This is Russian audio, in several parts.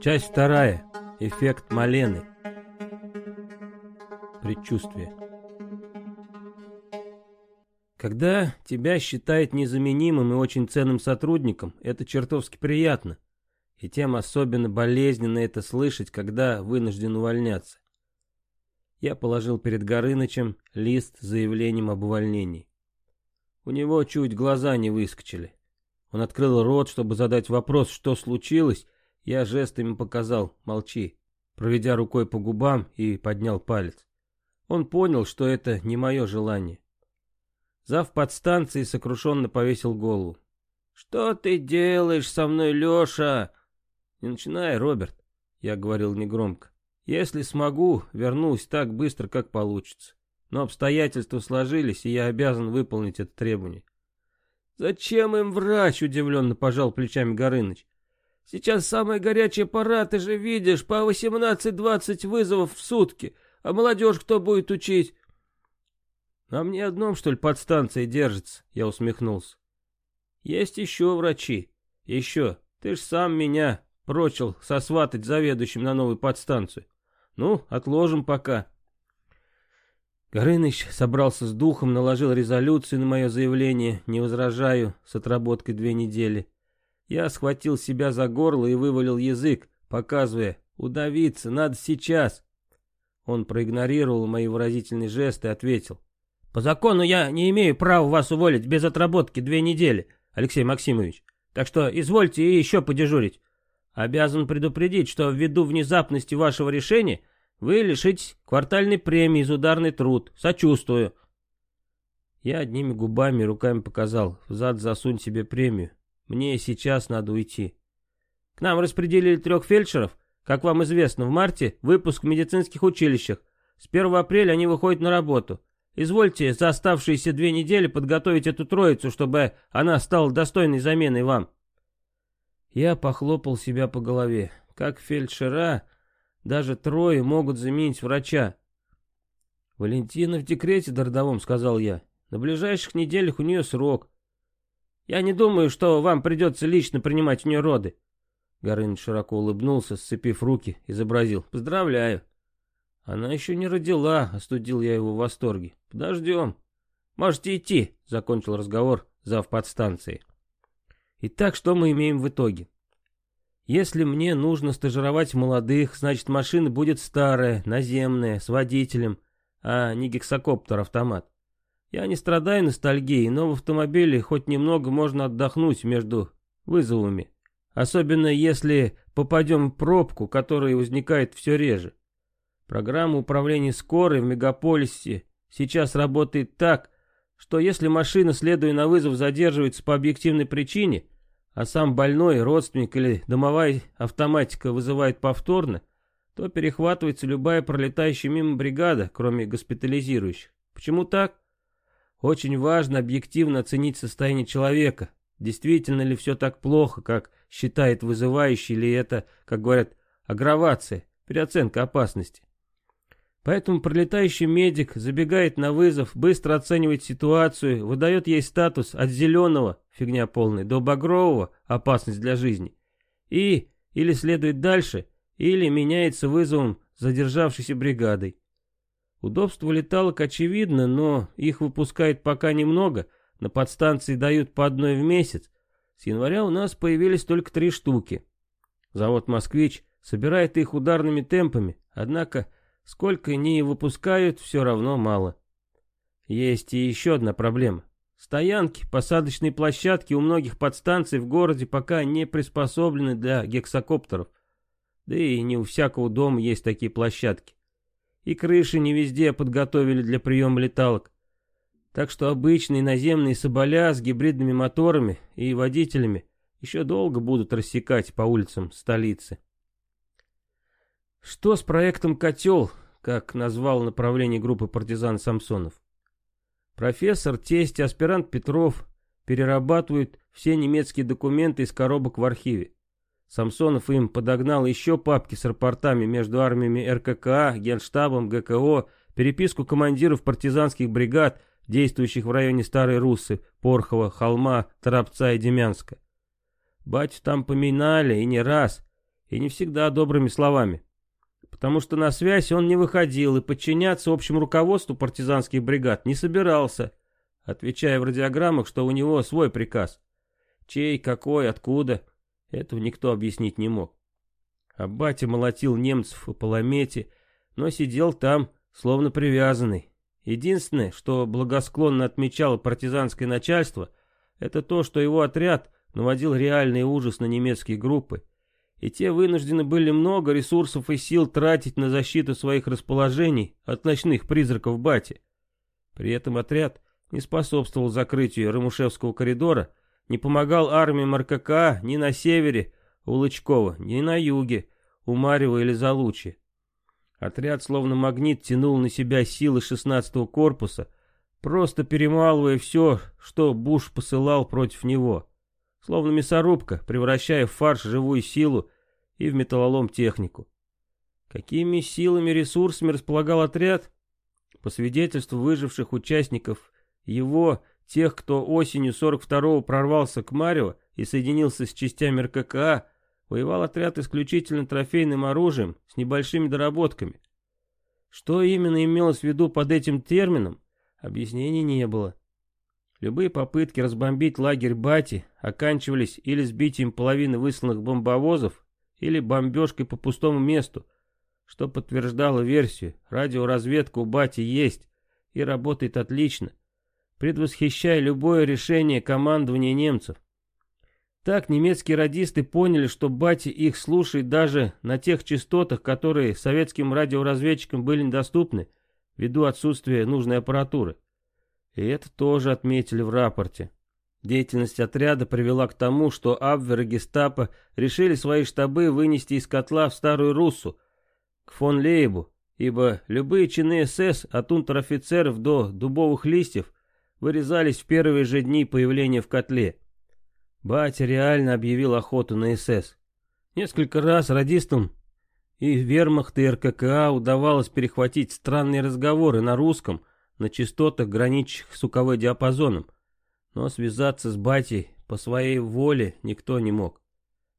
Часть вторая. Эффект Малены. Предчувствие. Когда тебя считают незаменимым и очень ценным сотрудником, это чертовски приятно. И тем особенно болезненно это слышать, когда вынужден увольняться. Я положил перед Горынычем лист с заявлением об увольнении. У него чуть глаза не выскочили. Он открыл рот, чтобы задать вопрос, что случилось, я жестами показал «молчи», проведя рукой по губам и поднял палец. Он понял, что это не мое желание. Зав подстанции сокрушенно повесил голову. «Что ты делаешь со мной, Леша?» «Не начинай, Роберт», — я говорил негромко. «Если смогу, вернусь так быстро, как получится. Но обстоятельства сложились, и я обязан выполнить это требование». «Зачем им врач?» — удивленно пожал плечами Горыныч. Сейчас самая горячая пора, ты же видишь, по 18-20 вызовов в сутки. А молодежь кто будет учить? А мне одном, что ли, подстанция держится, я усмехнулся. Есть еще врачи. Еще. Ты ж сам меня прочил сосватать заведующим на новую подстанцию. Ну, отложим пока. Горыныч собрался с духом, наложил резолюцию на мое заявление, не возражаю, с отработкой две недели. Я схватил себя за горло и вывалил язык, показывая, удавиться, надо сейчас. Он проигнорировал мои выразительные жесты и ответил. По закону я не имею права вас уволить без отработки две недели, Алексей Максимович. Так что извольте и еще подежурить. Обязан предупредить, что ввиду внезапности вашего решения вы лишитесь квартальной премии за ударный труд. Сочувствую. Я одними губами и руками показал. Взад засунь себе премию. Мне сейчас надо уйти. К нам распределили трех фельдшеров. Как вам известно, в марте выпуск в медицинских училищах. С 1 апреля они выходят на работу. Извольте за оставшиеся две недели подготовить эту троицу, чтобы она стала достойной заменой вам. Я похлопал себя по голове. Как фельдшера, даже трое могут заменить врача. Валентина в декрете до родовом, сказал я. На ближайших неделях у нее срок. Я не думаю, что вам придется лично принимать у нее роды. Горыныч широко улыбнулся, сцепив руки, изобразил. Поздравляю. Она еще не родила, остудил я его в восторге. Подождем. Можете идти, закончил разговор зав подстанции. Итак, что мы имеем в итоге? Если мне нужно стажировать молодых, значит машина будет старая, наземная, с водителем, а не гексакоптер-автомат. Я не страдаю ностальгией, но в автомобиле хоть немного можно отдохнуть между вызовами. Особенно если попадем в пробку, которая возникает все реже. Программа управления скорой в мегаполисе сейчас работает так, что если машина, следуя на вызов, задерживается по объективной причине, а сам больной, родственник или домовая автоматика вызывает повторно, то перехватывается любая пролетающая мимо бригада, кроме госпитализирующих. Почему так? Очень важно объективно оценить состояние человека. Действительно ли все так плохо, как считает вызывающий, или это, как говорят, агравация, переоценка опасности. Поэтому пролетающий медик забегает на вызов, быстро оценивает ситуацию, выдает ей статус от зеленого, фигня полная, до багрового, опасность для жизни. И или следует дальше, или меняется вызовом задержавшейся бригадой. Удобство леталок очевидно, но их выпускают пока немного, на подстанции дают по одной в месяц. С января у нас появились только три штуки. Завод «Москвич» собирает их ударными темпами, однако сколько ни выпускают, все равно мало. Есть и еще одна проблема. Стоянки, посадочные площадки у многих подстанций в городе пока не приспособлены для гексакоптеров. Да и не у всякого дома есть такие площадки и крыши не везде подготовили для приема леталок. Так что обычные наземные соболя с гибридными моторами и водителями еще долго будут рассекать по улицам столицы. Что с проектом «Котел», как назвал направление группы партизан Самсонов? Профессор, тесть аспирант Петров перерабатывают все немецкие документы из коробок в архиве. Самсонов им подогнал еще папки с рапортами между армиями РККА, Генштабом, ГКО, переписку командиров партизанских бригад, действующих в районе Старой Руссы, Порхова, Холма, Торопца и Демянска. Батю там поминали, и не раз, и не всегда добрыми словами. Потому что на связь он не выходил и подчиняться общему руководству партизанских бригад не собирался, отвечая в радиограммах, что у него свой приказ. Чей, какой, откуда, этого никто объяснить не мог. А батя молотил немцев по Паламете, но сидел там, словно привязанный. Единственное, что благосклонно отмечало партизанское начальство, это то, что его отряд наводил реальный ужас на немецкие группы, и те вынуждены были много ресурсов и сил тратить на защиту своих расположений от ночных призраков бати. При этом отряд не способствовал закрытию Рамушевского коридора, не помогал армиям РККА ни на севере у Лычкова, ни на юге у Марьева или Залучи. Отряд словно магнит тянул на себя силы 16-го корпуса, просто перемалывая все, что Буш посылал против него. Словно мясорубка, превращая в фарш живую силу и в металлолом технику. Какими силами, ресурсами располагал отряд? По свидетельству выживших участников его, тех, кто осенью 42-го прорвался к Марио и соединился с частями РККА, Воевал отряд исключительно трофейным оружием с небольшими доработками. Что именно имелось в виду под этим термином, объяснений не было. Любые попытки разбомбить лагерь Бати оканчивались или сбитием половины высланных бомбовозов, или бомбежкой по пустому месту, что подтверждало версию, радиоразведка у Бати есть и работает отлично, предвосхищая любое решение командования немцев. Так немецкие радисты поняли, что батя их слушает даже на тех частотах, которые советским радиоразведчикам были недоступны, ввиду отсутствия нужной аппаратуры. И это тоже отметили в рапорте. Деятельность отряда привела к тому, что Абвер и Гестапо решили свои штабы вынести из котла в Старую Руссу, к фон Лейбу, ибо любые чины СС от унтер-офицеров до дубовых листьев вырезались в первые же дни появления в котле. Батя реально объявил охоту на СС. Несколько раз радистам и вермахт и РККА удавалось перехватить странные разговоры на русском, на частотах, граничащих с УКВ диапазоном. Но связаться с батей по своей воле никто не мог.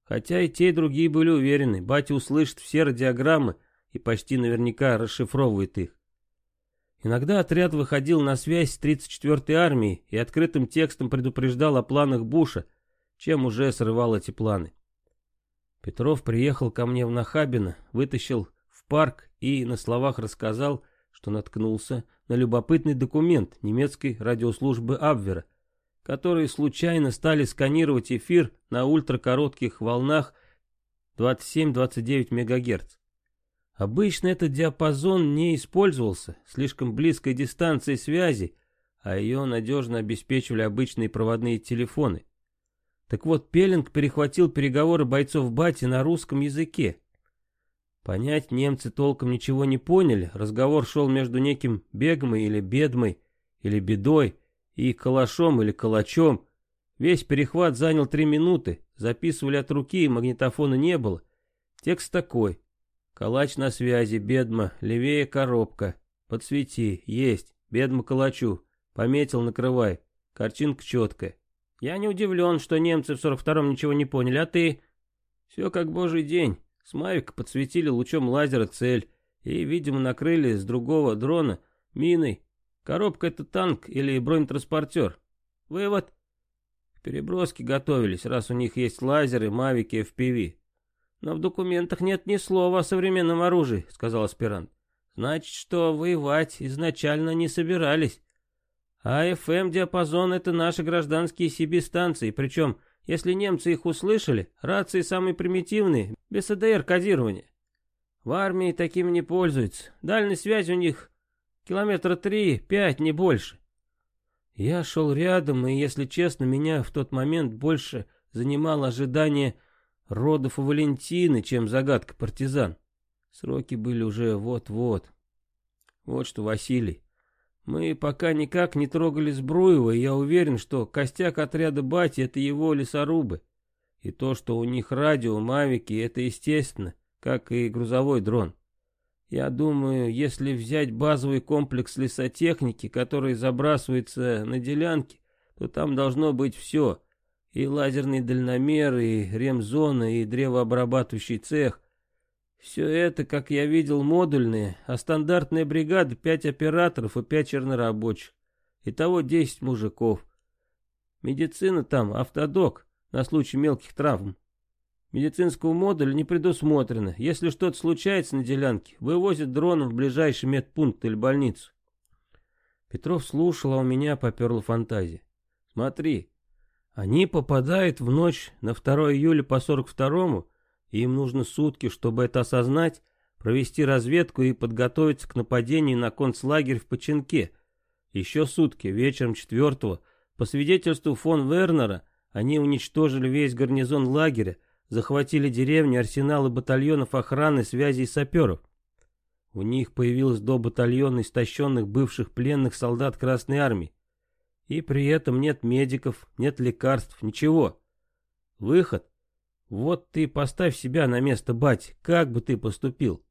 Хотя и те, и другие были уверены, батя услышит все радиограммы и почти наверняка расшифровывает их. Иногда отряд выходил на связь с 34-й армией и открытым текстом предупреждал о планах Буша, чем уже срывал эти планы. Петров приехал ко мне в Нахабино, вытащил в парк и на словах рассказал, что наткнулся на любопытный документ немецкой радиослужбы Абвера, которые случайно стали сканировать эфир на ультракоротких волнах 27-29 МГц. Обычно этот диапазон не использовался, слишком близкой дистанции связи, а ее надежно обеспечивали обычные проводные телефоны. Так вот, Пеллинг перехватил переговоры бойцов Бати на русском языке. Понять немцы толком ничего не поняли, разговор шел между неким Бегмой или Бедмой, или Бедой, и Калашом или Калачом. Весь перехват занял три минуты, записывали от руки, магнитофона не было. Текст такой. Калач на связи, Бедма, левее коробка. Подсвети, есть, Бедма Калачу. Пометил, накрывай. Картинка четкая. Я не удивлен, что немцы в 42-м ничего не поняли, а ты? Все как божий день. С Мавика подсветили лучом лазера цель и, видимо, накрыли с другого дрона миной. Коробка это танк или бронетранспортер. Вывод. К переброске готовились, раз у них есть лазеры, мавики, FPV. Но в документах нет ни слова о современном оружии, сказал аспирант. Значит, что воевать изначально не собирались. А FM-диапазон — это наши гражданские CB-станции, причем, если немцы их услышали, рации самые примитивные, без АДР-кодирования. В армии такими не пользуются, дальность связи у них километра три-пять, не больше. Я шел рядом, и, если честно, меня в тот момент больше занимало ожидание родов у Валентины, чем загадка партизан. Сроки были уже вот-вот. Вот что, Василий, мы пока никак не трогали Збруева, и я уверен, что костяк отряда Бати — это его лесорубы. И то, что у них радио, мавики, это естественно, как и грузовой дрон. Я думаю, если взять базовый комплекс лесотехники, который забрасывается на делянки, то там должно быть все. И лазерный дальномер, и ремзона, и древообрабатывающий цех. Все это, как я видел, модульные, а стандартная бригада пять операторов и пять чернорабочих. Итого десять мужиков. Медицина там, автодок, на случай мелких травм. Медицинского модуля не предусмотрено. Если что-то случается на делянке, вывозят дроном в ближайший медпункт или больницу. Петров слушал, а у меня поперла фантазия. Смотри, они попадают в ночь на 2 июля по 42-му, и им нужно сутки, чтобы это осознать, провести разведку и подготовиться к нападению на концлагерь в Починке. Еще сутки, вечером 4-го, по свидетельству фон Вернера, они уничтожили весь гарнизон лагеря, захватили деревни, арсеналы батальонов охраны, связи и саперов. У них появилось до батальона истощенных бывших пленных солдат Красной Армии. И при этом нет медиков, нет лекарств, ничего. Выход. Вот ты поставь себя на место бать, как бы ты поступил.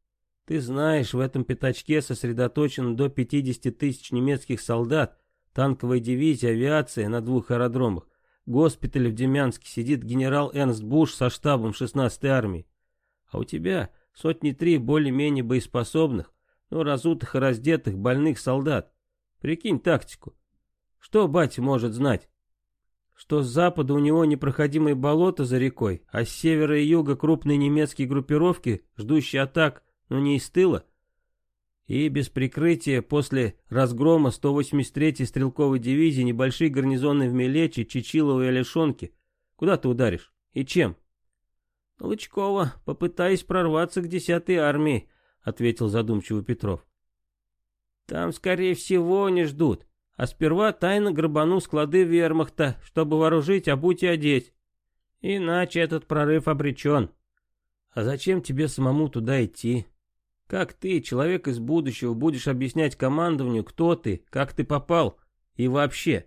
Ты знаешь, в этом пятачке сосредоточено до 50 тысяч немецких солдат, танковая дивизия, авиация на двух аэродромах госпитале в Демянске сидит генерал Эрнст Буш со штабом 16-й армии. А у тебя сотни три более-менее боеспособных, но разутых и раздетых больных солдат. Прикинь тактику. Что батя может знать? Что с запада у него непроходимые болота за рекой, а с севера и юга крупные немецкие группировки, ждущие атак, но не из тыла? И без прикрытия после разгрома 183-й стрелковой дивизии небольшие гарнизоны в Мелече, Чечилово и Алешонке. Куда ты ударишь? И чем? Лычкова, попытаясь прорваться к 10-й армии, ответил задумчиво Петров. Там, скорее всего, не ждут. А сперва тайно грабану склады вермахта, чтобы вооружить, обуть и одеть. Иначе этот прорыв обречен. А зачем тебе самому туда идти? Как ты, человек из будущего, будешь объяснять командованию, кто ты, как ты попал и вообще?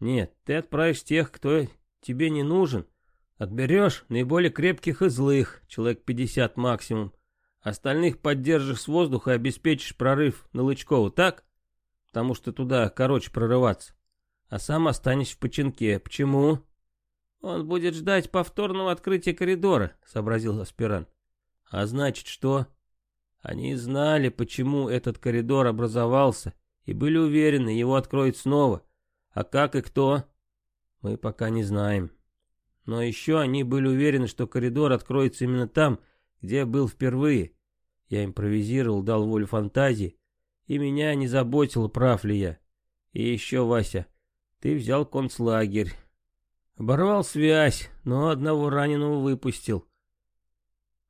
Нет, ты отправишь тех, кто тебе не нужен. Отберешь наиболее крепких и злых, человек 50 максимум. Остальных поддержишь с воздуха и обеспечишь прорыв на Лычкову, так? Потому что туда короче прорываться. А сам останешься в починке. Почему? Он будет ждать повторного открытия коридора, сообразил аспирант. А значит что? Они знали, почему этот коридор образовался, и были уверены, его откроют снова. А как и кто, мы пока не знаем. Но еще они были уверены, что коридор откроется именно там, где был впервые. Я импровизировал, дал волю фантазии, и меня не заботило, прав ли я. И еще, Вася, ты взял концлагерь. Оборвал связь, но одного раненого выпустил.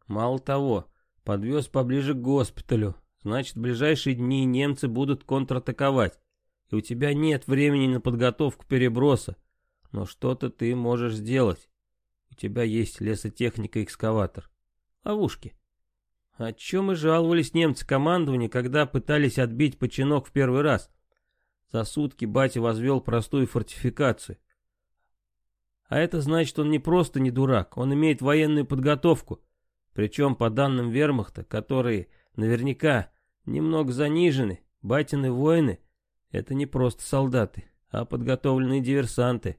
Мало того, Подвез поближе к госпиталю. Значит, в ближайшие дни немцы будут контратаковать. И у тебя нет времени на подготовку переброса. Но что-то ты можешь сделать. У тебя есть лесотехника и экскаватор. Ловушки. О чем и жаловались немцы командования, когда пытались отбить починок в первый раз. За сутки батя возвел простую фортификацию. А это значит, он не просто не дурак, он имеет военную подготовку. Причем, по данным вермахта, которые наверняка немного занижены, батины воины — это не просто солдаты, а подготовленные диверсанты.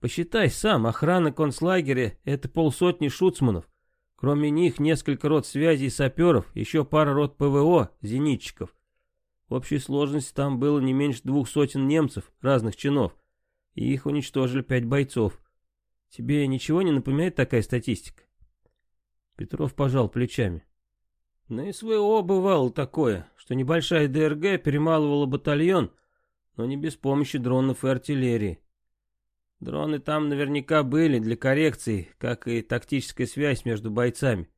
Посчитай сам, охрана концлагеря — это полсотни шуцманов. Кроме них несколько рот связей саперов, еще пара рот ПВО, зенитчиков. В общей сложности там было не меньше двух сотен немцев разных чинов, и их уничтожили пять бойцов. Тебе ничего не напоминает такая статистика? Петров пожал плечами. На СВО бывало такое, что небольшая ДРГ перемалывала батальон, но не без помощи дронов и артиллерии. Дроны там наверняка были для коррекции, как и тактическая связь между бойцами.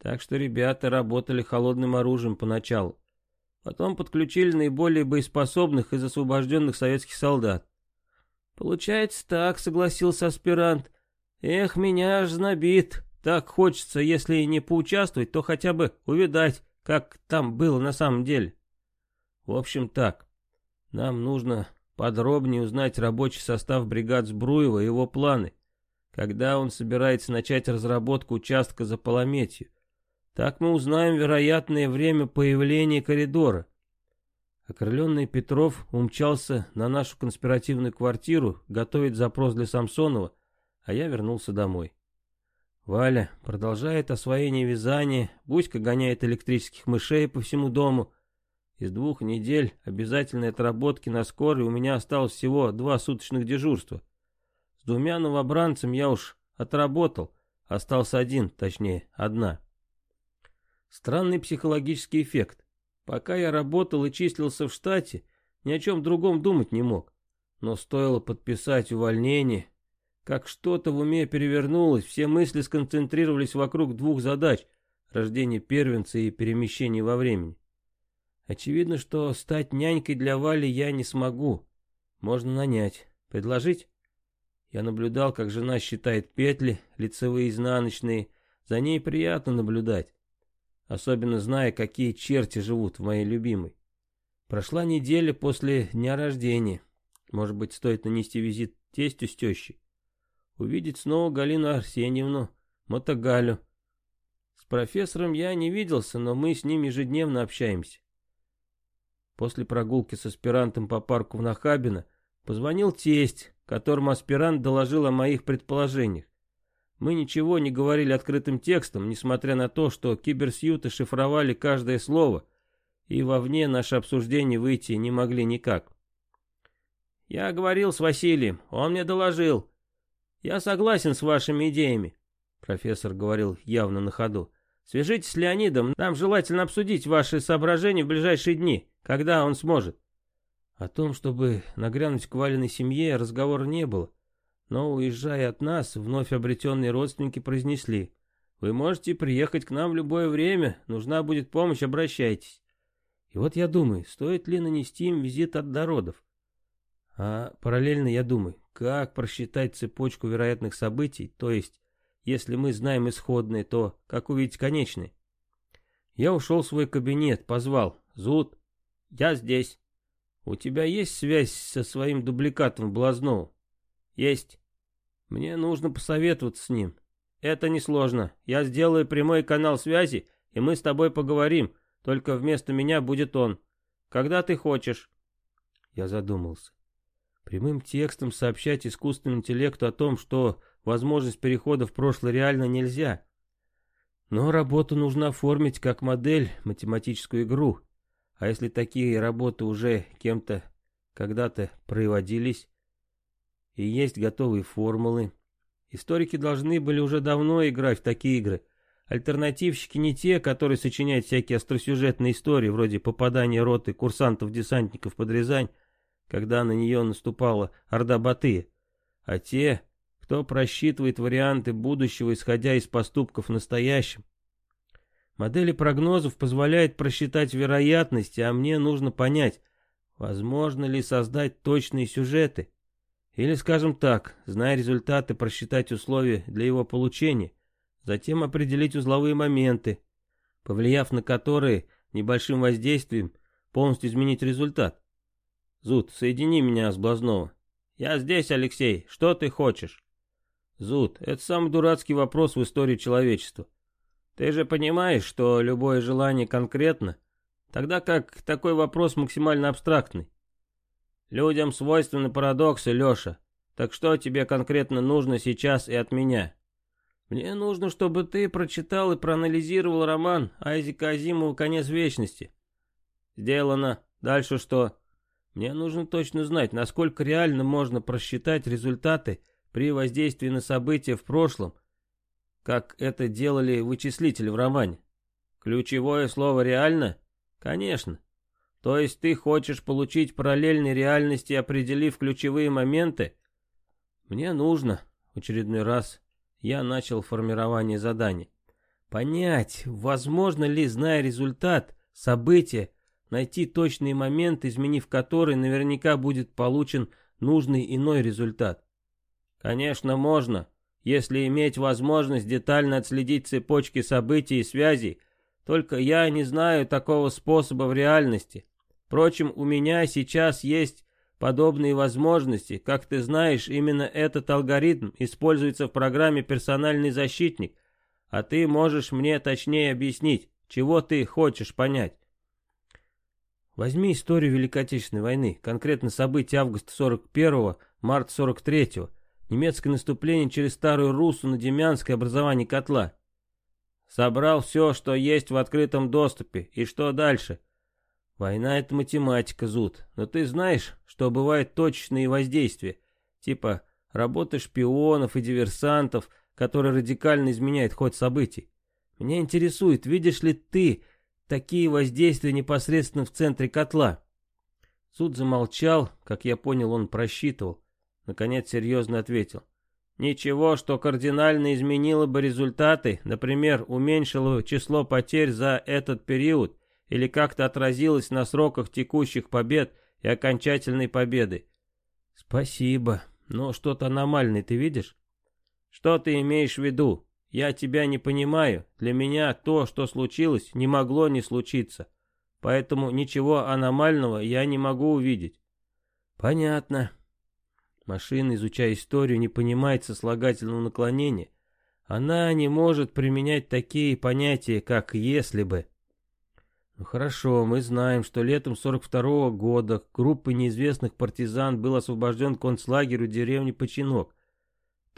Так что ребята работали холодным оружием поначалу. Потом подключили наиболее боеспособных из освобожденных советских солдат. «Получается так», — согласился аспирант. «Эх, меня аж знобит. Так хочется, если и не поучаствовать, то хотя бы увидать, как там было на самом деле. В общем так, нам нужно подробнее узнать рабочий состав бригад Сбруева и его планы, когда он собирается начать разработку участка за Полометью. Так мы узнаем вероятное время появления коридора. Окрыленный Петров умчался на нашу конспиративную квартиру готовить запрос для Самсонова, а я вернулся домой. Валя продолжает освоение вязания, Буська гоняет электрических мышей по всему дому. Из двух недель обязательной отработки на скорой у меня осталось всего два суточных дежурства. С двумя новобранцами я уж отработал, остался один, точнее, одна. Странный психологический эффект. Пока я работал и числился в штате, ни о чем другом думать не мог. Но стоило подписать увольнение, как что-то в уме перевернулось, все мысли сконцентрировались вокруг двух задач – рождения первенца и перемещения во времени. Очевидно, что стать нянькой для Вали я не смогу. Можно нанять. Предложить? Я наблюдал, как жена считает петли, лицевые изнаночные. За ней приятно наблюдать особенно зная, какие черти живут в моей любимой. Прошла неделя после дня рождения. Может быть, стоит нанести визит тестю с тещей. Увидеть снова Галину Арсеньевну, Мотогалю. С профессором я не виделся, но мы с ним ежедневно общаемся. После прогулки с аспирантом по парку в Нахабино позвонил тесть, которому аспирант доложил о моих предположениях. Мы ничего не говорили открытым текстом, несмотря на то, что киберсьюты шифровали каждое слово, и вовне наше обсуждение выйти не могли никак. «Я говорил с Василием, он мне доложил. Я согласен с вашими идеями», — профессор говорил явно на ходу. «Свяжитесь с Леонидом, нам желательно обсудить ваши соображения в ближайшие дни, когда он сможет». О том, чтобы нагрянуть к Валиной семье, разговора не было. Но, уезжая от нас, вновь обретенные родственники произнесли, «Вы можете приехать к нам в любое время, нужна будет помощь, обращайтесь». И вот я думаю, стоит ли нанести им визит от дородов. А параллельно я думаю, как просчитать цепочку вероятных событий, то есть, если мы знаем исходные, то как увидеть конечные? Я ушел в свой кабинет, позвал. Зуд, я здесь. У тебя есть связь со своим дубликатом в Блазнову? Есть. Мне нужно посоветоваться с ним. Это несложно. Я сделаю прямой канал связи, и мы с тобой поговорим. Только вместо меня будет он. Когда ты хочешь. Я задумался. Прямым текстом сообщать искусственному интеллекту о том, что возможность перехода в прошлое реально нельзя. Но работу нужно оформить как модель, математическую игру. А если такие работы уже кем-то когда-то проводились, и есть готовые формулы. Историки должны были уже давно играть в такие игры. Альтернативщики не те, которые сочиняют всякие остросюжетные истории, вроде попадания роты курсантов-десантников под Рязань, когда на нее наступала орда Батыя, а те, кто просчитывает варианты будущего, исходя из поступков в настоящем. Модели прогнозов позволяют просчитать вероятности, а мне нужно понять, возможно ли создать точные сюжеты. Или, скажем так, зная результаты, просчитать условия для его получения, затем определить узловые моменты, повлияв на которые небольшим воздействием полностью изменить результат. Зуд, соедини меня с Блазнова. Я здесь, Алексей, что ты хочешь? Зуд, это самый дурацкий вопрос в истории человечества. Ты же понимаешь, что любое желание конкретно, тогда как такой вопрос максимально абстрактный. Людям свойственны парадоксы, Леша. Так что тебе конкретно нужно сейчас и от меня? Мне нужно, чтобы ты прочитал и проанализировал роман Айзека Азимова «Конец вечности». Сделано. Дальше что? Мне нужно точно знать, насколько реально можно просчитать результаты при воздействии на события в прошлом, как это делали вычислители в романе. Ключевое слово «реально»? Конечно. То есть ты хочешь получить параллельные реальности, определив ключевые моменты? Мне нужно, в очередной раз, я начал формирование задания. Понять, возможно ли, зная результат, события, найти точный момент, изменив который наверняка будет получен нужный иной результат. Конечно, можно, если иметь возможность детально отследить цепочки событий и связей, только я не знаю такого способа в реальности. Впрочем, у меня сейчас есть подобные возможности. Как ты знаешь, именно этот алгоритм используется в программе «Персональный защитник», а ты можешь мне точнее объяснить, чего ты хочешь понять. Возьми историю Великой Отечественной войны, конкретно события августа 41-го, марта 43-го, немецкое наступление через Старую Руссу на Демянское образование котла. Собрал все, что есть в открытом доступе, и что дальше? Война — это математика, Зуд, но ты знаешь, что бывают точечные воздействия, типа работы шпионов и диверсантов, которые радикально изменяют ход событий. Меня интересует, видишь ли ты такие воздействия непосредственно в центре котла? Суд замолчал, как я понял, он просчитывал. Наконец серьезно ответил. Ничего, что кардинально изменило бы результаты, например, уменьшило число потерь за этот период или как-то отразилось на сроках текущих побед и окончательной победы. Спасибо, но что-то аномальное ты видишь? Что ты имеешь в виду? Я тебя не понимаю. Для меня то, что случилось, не могло не случиться. Поэтому ничего аномального я не могу увидеть. Понятно. Машина, изучая историю, не понимает сослагательного наклонения. Она не может применять такие понятия, как «если бы». Ну хорошо, мы знаем, что летом 42 -го года группой неизвестных партизан был освобожден концлагерь у деревни Починок.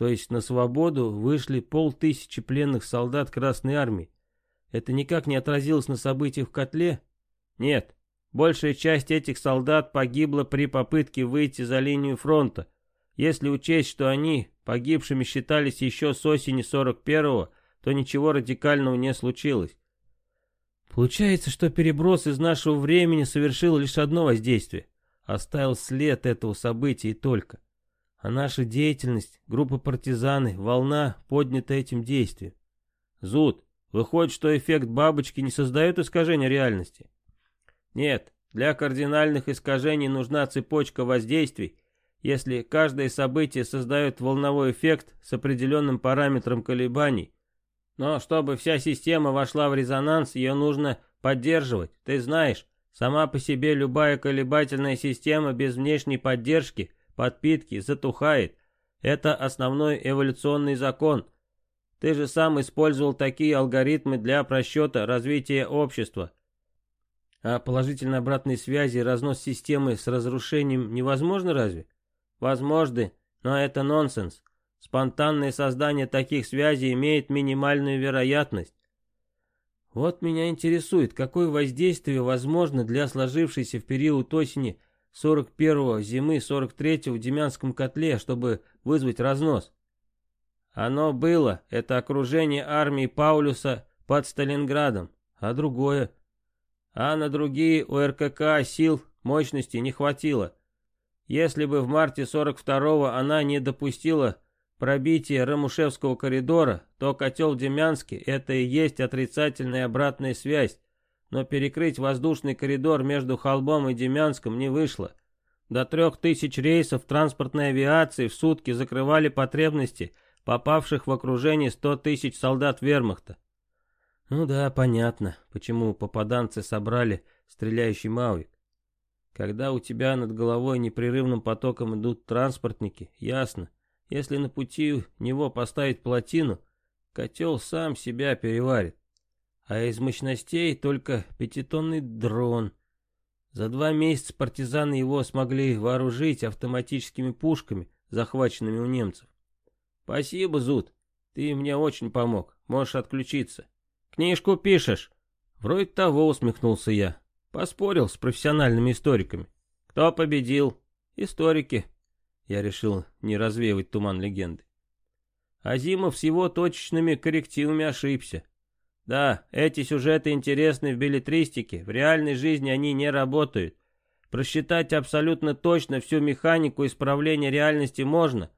То есть на свободу вышли полтысячи пленных солдат Красной Армии. Это никак не отразилось на событиях в котле? Нет. Большая часть этих солдат погибла при попытке выйти за линию фронта. Если учесть, что они погибшими считались еще с осени 41-го, то ничего радикального не случилось. Получается, что переброс из нашего времени совершил лишь одно воздействие. Оставил след этого события и только. А наша деятельность, группа партизаны, волна, поднята этим действием. Зуд, выходит, что эффект бабочки не создает искажения реальности? Нет, для кардинальных искажений нужна цепочка воздействий, если каждое событие создает волновой эффект с определенным параметром колебаний. Но чтобы вся система вошла в резонанс, ее нужно поддерживать. Ты знаешь, сама по себе любая колебательная система без внешней поддержки – подпитки, затухает. Это основной эволюционный закон. Ты же сам использовал такие алгоритмы для просчета развития общества. А положительной обратной связи разнос системы с разрушением невозможно разве? Возможны, но это нонсенс. Спонтанное создание таких связей имеет минимальную вероятность. Вот меня интересует, какое воздействие возможно для сложившейся в период осени 41-го зимы 43-го в Демянском котле, чтобы вызвать разнос. Оно было, это окружение армии Паулюса под Сталинградом, а другое. А на другие у РКК сил, мощности не хватило. Если бы в марте 42-го она не допустила пробития Рамушевского коридора, то котел Демянский – это и есть отрицательная обратная связь, но перекрыть воздушный коридор между Холбом и Демянском не вышло. До трех тысяч рейсов транспортной авиации в сутки закрывали потребности попавших в окружение сто тысяч солдат вермахта. Ну да, понятно, почему попаданцы собрали стреляющий Мауик. Когда у тебя над головой непрерывным потоком идут транспортники, ясно, если на пути него поставить плотину, котел сам себя переварит а из мощностей только пятитонный дрон. За два месяца партизаны его смогли вооружить автоматическими пушками, захваченными у немцев. Спасибо, Зуд, ты мне очень помог, можешь отключиться. Книжку пишешь? Вроде того, усмехнулся я. Поспорил с профессиональными историками. Кто победил? Историки. Я решил не развеивать туман легенды. Азимов с его точечными коррективами ошибся. Да, эти сюжеты интересны в билетристике, в реальной жизни они не работают. Просчитать абсолютно точно всю механику исправления реальности можно,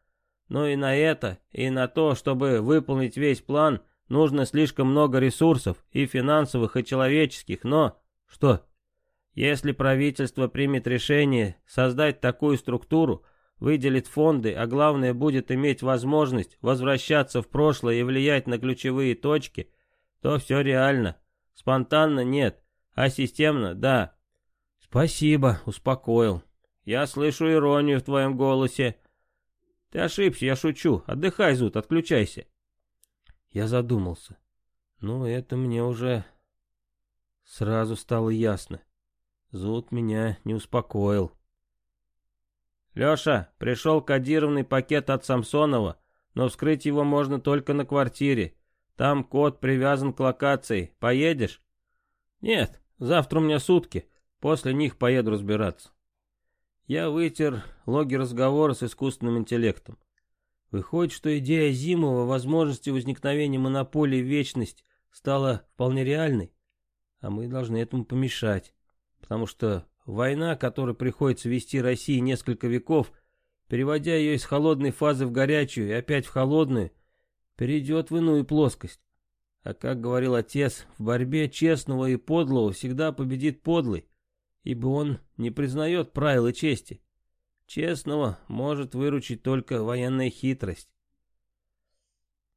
но и на это, и на то, чтобы выполнить весь план, нужно слишком много ресурсов, и финансовых, и человеческих, но... Что? Если правительство примет решение создать такую структуру, выделит фонды, а главное будет иметь возможность возвращаться в прошлое и влиять на ключевые точки – то все реально. Спонтанно нет, а системно да. Спасибо, успокоил. Я слышу иронию в твоем голосе. Ты ошибся, я шучу. Отдыхай, Зуд, отключайся. Я задумался. Ну, это мне уже сразу стало ясно. Зуд меня не успокоил. «Леша, пришел кодированный пакет от Самсонова, но вскрыть его можно только на квартире. Там код привязан к локации. Поедешь?» «Нет, завтра у меня сутки. После них поеду разбираться». Я вытер логи разговора с искусственным интеллектом. Выходит, что идея Зимова возможности возникновения монополии вечность стала вполне реальной, а мы должны этому помешать, потому что война, которую приходится вести России несколько веков, переводя ее из холодной фазы в горячую и опять в холодную, перейдет в иную плоскость. А как говорил отец, в борьбе честного и подлого всегда победит подлый, ибо он не признает правил и чести. Честного может выручить только военная хитрость.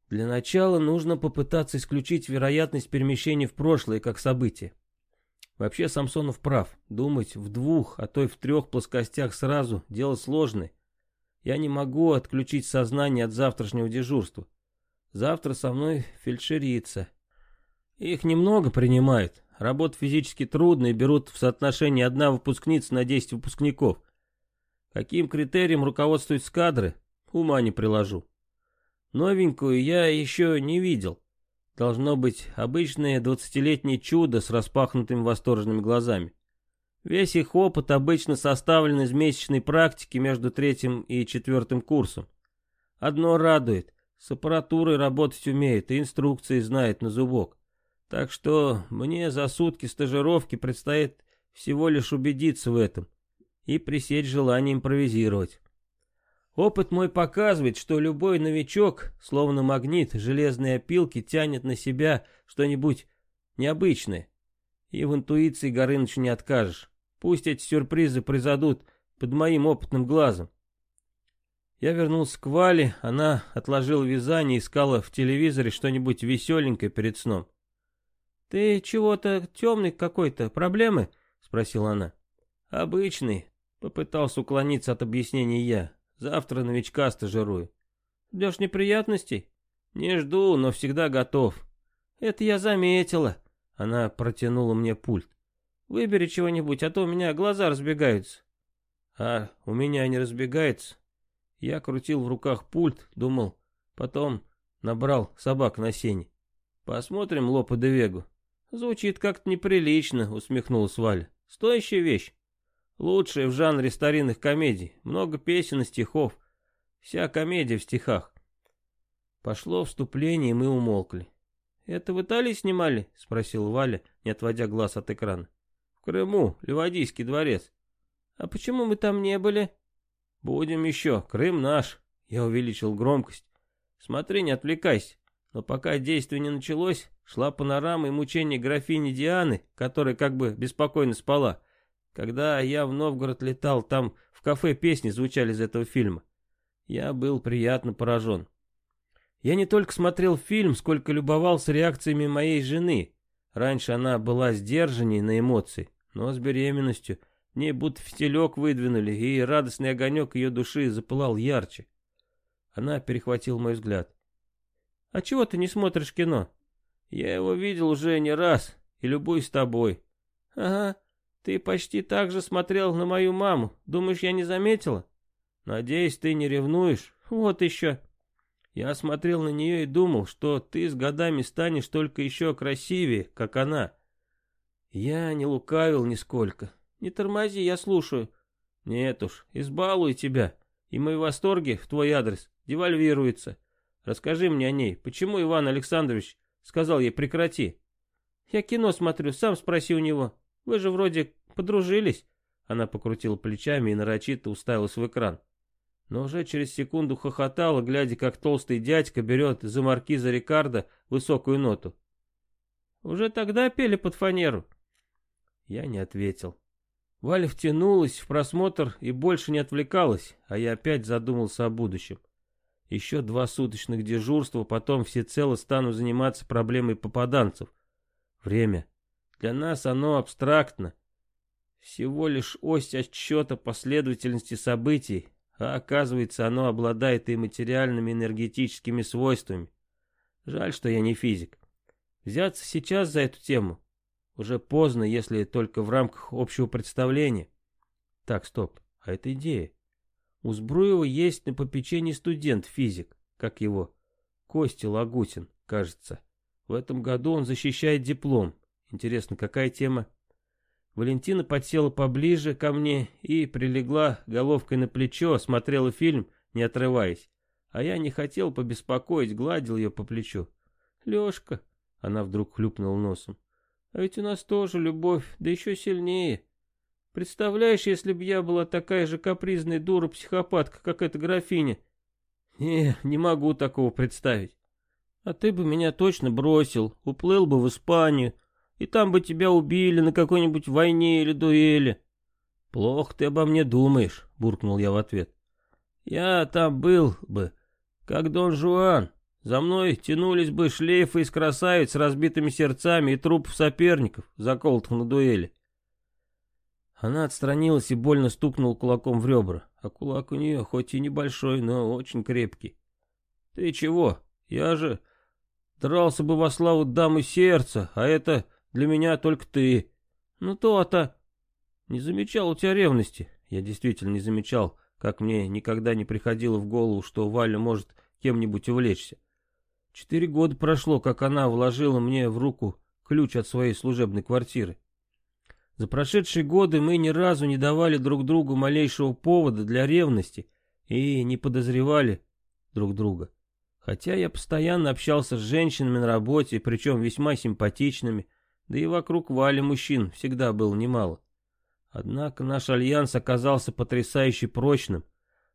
Для начала нужно попытаться исключить вероятность перемещения в прошлое как событие. Вообще Самсонов прав. Думать в двух, а то и в трех плоскостях сразу – дело сложное. Я не могу отключить сознание от завтрашнего дежурства. Завтра со мной фельдшерица. Их немного принимают. Работа физически трудная берут в соотношении одна выпускница на 10 выпускников. Каким критерием руководствуются кадры, ума не приложу. Новенькую я еще не видел. Должно быть обычное двадцатилетнее чудо с распахнутыми восторженными глазами. Весь их опыт обычно составлен из месячной практики между третьим и четвертым курсом. Одно радует, с аппаратурой работать умеет и инструкции знает на зубок. Так что мне за сутки стажировки предстоит всего лишь убедиться в этом и пресечь желание импровизировать. Опыт мой показывает, что любой новичок, словно магнит железной опилки, тянет на себя что-нибудь необычное. И в интуиции Горынычу не откажешь. Пусть эти сюрпризы произойдут под моим опытным глазом. Я вернулся к Вале, она отложила вязание и искала в телевизоре что-нибудь веселенькое перед сном. «Ты чего-то темный какой-то, проблемы?» — спросила она. «Обычный», — попытался уклониться от объяснений я. «Завтра новичка стажирую». «Ждешь неприятностей?» «Не жду, но всегда готов». «Это я заметила». Она протянула мне пульт. «Выбери чего-нибудь, а то у меня глаза разбегаются». «А у меня не разбегается?» Я крутил в руках пульт, думал, потом набрал собак на сене. «Посмотрим Лопа де Вегу». «Звучит как-то неприлично», — усмехнулась Валя. «Стоящая вещь. Лучшая в жанре старинных комедий. Много песен и стихов. Вся комедия в стихах». Пошло вступление, и мы умолкли. «Это в Италии снимали?» — спросил Валя, не отводя глаз от экрана. «В Крыму, Ливадийский дворец». «А почему мы там не были?» «Будем еще, Крым наш», — я увеличил громкость. «Смотри, не отвлекайся». Но пока действие не началось, шла панорама и мучение графини Дианы, которая как бы беспокойно спала. Когда я в Новгород летал, там в кафе песни звучали из этого фильма. Я был приятно поражен. Я не только смотрел фильм, сколько любовался реакциями моей жены. Раньше она была сдержанней на эмоции, но с беременностью в ней будто фитилек выдвинули, и радостный огонек ее души запылал ярче. Она перехватила мой взгляд. «А чего ты не смотришь кино?» «Я его видел уже не раз, и любуюсь тобой». «Ага, ты почти так же смотрел на мою маму. Думаешь, я не заметила?» «Надеюсь, ты не ревнуешь. Вот еще». Я смотрел на нее и думал, что ты с годами станешь только еще красивее, как она. Я не лукавил нисколько. Не тормози, я слушаю. Нет уж, избалую тебя, и мои восторги в твой адрес девальвируются. Расскажи мне о ней. Почему Иван Александрович сказал ей прекрати? Я кино смотрю, сам спроси у него. Вы же вроде подружились. Она покрутила плечами и нарочито уставилась в экран. Но уже через секунду хохотала, глядя, как толстый дядька берет за маркиза Рикардо высокую ноту. «Уже тогда пели под фанеру?» Я не ответил. Валя втянулась в просмотр и больше не отвлекалась, а я опять задумался о будущем. Еще два суточных дежурства, потом всецело стану заниматься проблемой попаданцев. Время. Для нас оно абстрактно. Всего лишь ось отсчета последовательности событий, а оказывается оно обладает и материальными энергетическими свойствами. Жаль, что я не физик. Взяться сейчас за эту тему уже поздно, если только в рамках общего представления. Так, стоп, а это идея. У Збруева есть на попечении студент-физик, как его, Костя Лагутин, кажется. В этом году он защищает диплом. Интересно, какая тема? Валентина подсела поближе ко мне и прилегла головкой на плечо, смотрела фильм, не отрываясь. А я не хотел побеспокоить, гладил ее по плечу. «Лешка», — она вдруг хлюпнула носом, — «а ведь у нас тоже любовь, да еще сильнее. Представляешь, если б я была такая же капризная дура-психопатка, как эта графиня? Не, не могу такого представить. А ты бы меня точно бросил, уплыл бы в Испанию, и там бы тебя убили на какой-нибудь войне или дуэли. Плохо ты обо мне думаешь, буркнул я в ответ. Я там был бы, как Дон Жуан. За мной тянулись бы шлейфы из красавиц с разбитыми сердцами и трупов соперников, заколотых на дуэли. Она отстранилась и больно стукнула кулаком в ребра, а кулак у нее хоть и небольшой, но очень крепкий. «Ты чего? Я же дрался бы во славу дамы сердца, а это для меня только ты. Ну то-то. Не замечал у тебя ревности?» Я действительно не замечал, как мне никогда не приходило в голову, что Валя может кем-нибудь увлечься. Четыре года прошло, как она вложила мне в руку ключ от своей служебной квартиры. За прошедшие годы мы ни разу не давали друг другу малейшего повода для ревности и не подозревали друг друга. Хотя я постоянно общался с женщинами на работе, причем весьма симпатичными, да и вокруг Вали мужчин всегда было немало. Однако наш альянс оказался потрясающе прочным.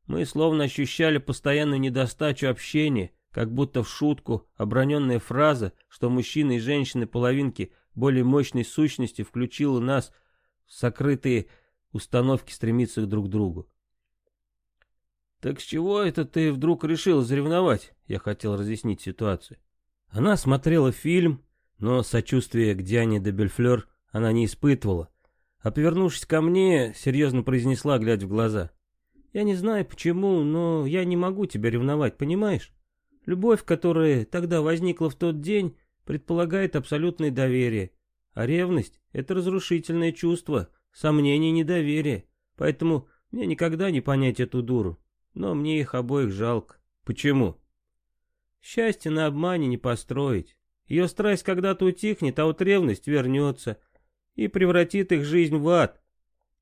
Мы словно ощущали постоянную недостачу общения, как будто в шутку оброненная фраза, что мужчины и женщины половинки более мощной сущности включила нас в сокрытые установки стремиться друг к другу. «Так с чего это ты вдруг решил заревновать?» Я хотел разъяснить ситуацию. Она смотрела фильм, но сочувствия к Диане де Бельфлер она не испытывала, а повернувшись ко мне, серьезно произнесла, глядя в глаза. «Я не знаю почему, но я не могу тебя ревновать, понимаешь? Любовь, которая тогда возникла в тот день, предполагает абсолютное доверие. А ревность — это разрушительное чувство, сомнение и недоверие. Поэтому мне никогда не понять эту дуру. Но мне их обоих жалко. Почему? Счастье на обмане не построить. Ее страсть когда-то утихнет, а вот ревность вернется и превратит их жизнь в ад.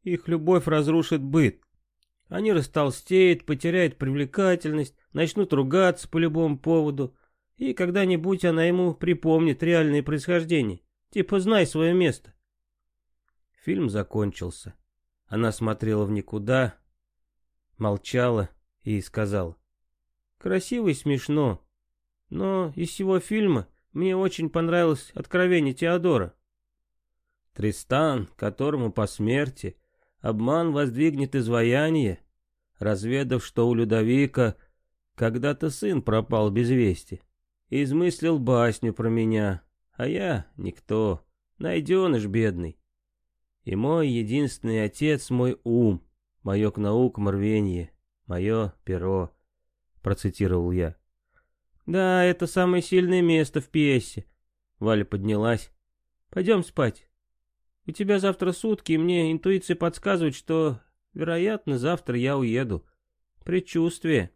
Их любовь разрушит быт. Они растолстеют, потеряют привлекательность, начнут ругаться по любому поводу, и когда-нибудь она ему припомнит реальное происхождение. Типа знай свое место. Фильм закончился. Она смотрела в никуда, молчала и сказала. Красиво и смешно, но из всего фильма мне очень понравилось откровение Теодора. Тристан, которому по смерти обман воздвигнет изваяние, разведав, что у Людовика когда-то сын пропал без вести. Измыслил басню про меня, а я никто, найденыш бедный. И мой единственный отец мой ум, мое к наукам рвенье, мое перо, процитировал я. Да, это самое сильное место в пьесе. Валя поднялась. Пойдем спать. У тебя завтра сутки, и мне интуиция подсказывает, что, вероятно, завтра я уеду. Предчувствие.